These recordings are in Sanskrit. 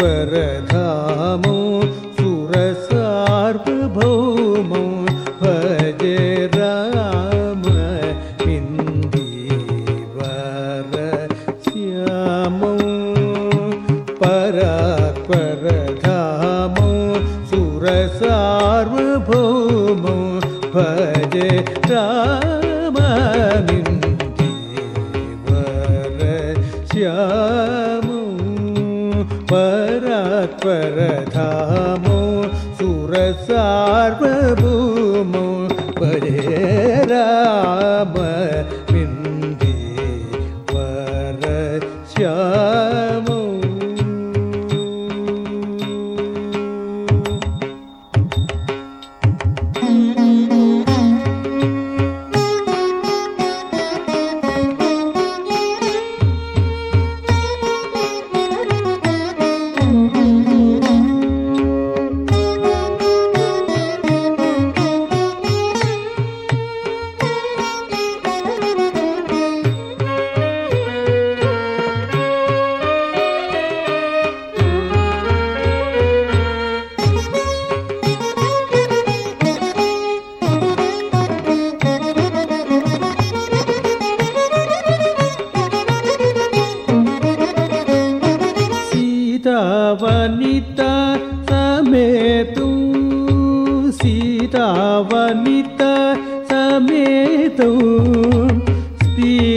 परधामो सुरसार्वभौमो भज राम इन्दीवर श्यामो परात् परधामो सुरसार्वभौमो भज राममिन्दीवर सुरसार्वभौमो भज राम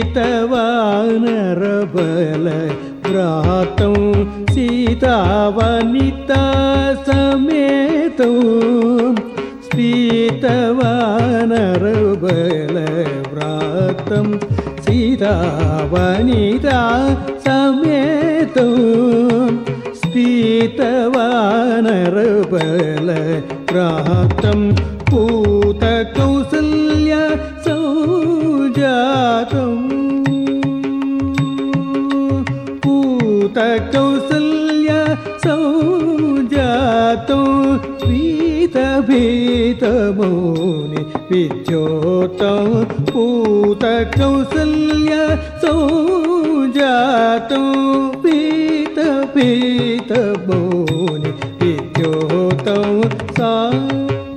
स्पीतवानरबल व्रातौ सीतावनिता समेतौ स्पीतवानरबल व्रातं सीतावनिता समेतौ स्पीतवानरबल प्राप्तं पूतकौसल्य पूतकौसल्य सौजातो पीतभीतमौनि विद्योतौ पूतकौसल्य सौजातो पीतभीतमौनि विद्योतौ सा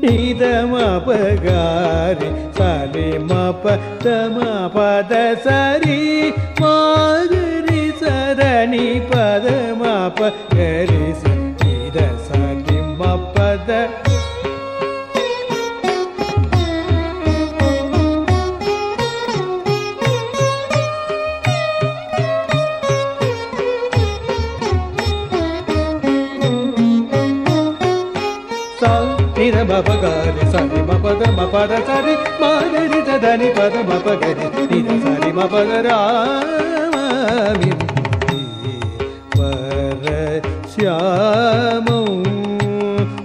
निदमपगारि सरि मप तमपद सरि निर मप गरि सरि मपद मपद सरि मागरि सदनि पद सरि मपद रामि वर श्यामो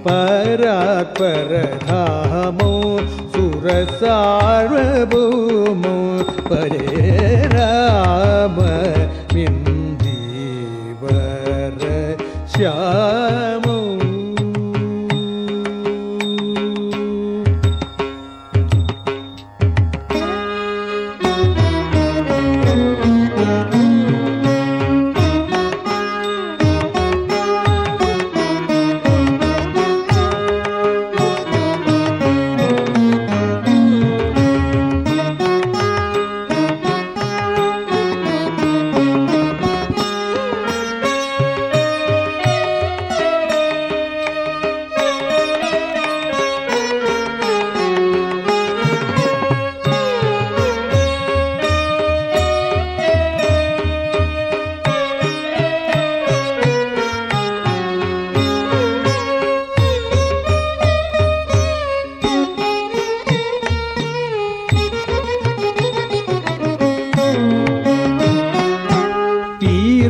परात् परधामो सुरसार्वभौमो परे राम श्यामो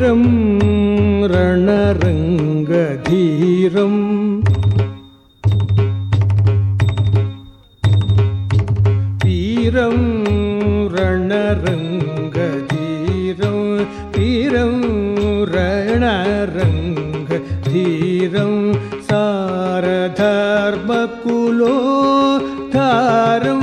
वीरं रणरङ्गधीरम् वीरं रणरङ्गधीरं वीरं रणरङ्गधीरं. सारधर्मकुलो धारं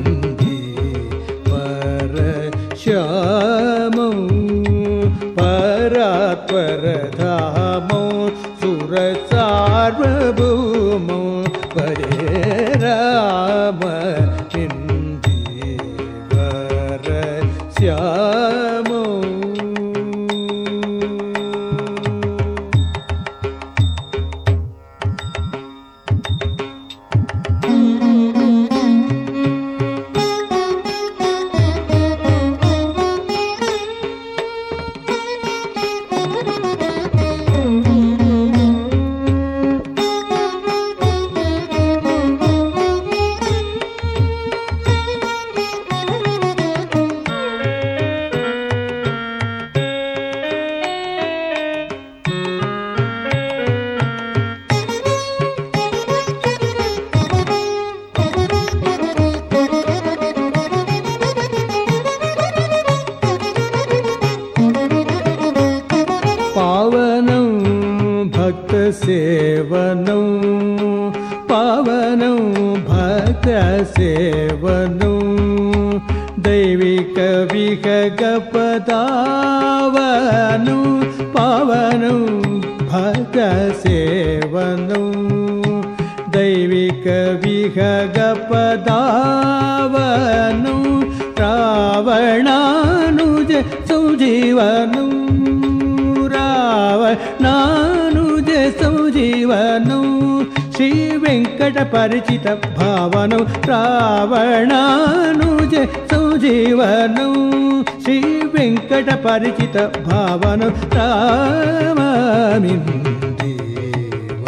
सुरसार्वभौमौ भक्तसेवनं पावनं भक्तसेवनं दैविकविहगपदावनं पावनं भक्तसेवनं दैविकविहगपदावनं रावणानुज సంజీవనం శ్రీ వెంకట పరిచిత భావనం రావణానుజ సంజీవనం శ్రీ వెంకట పరిచిత భావనం రామామి దేవ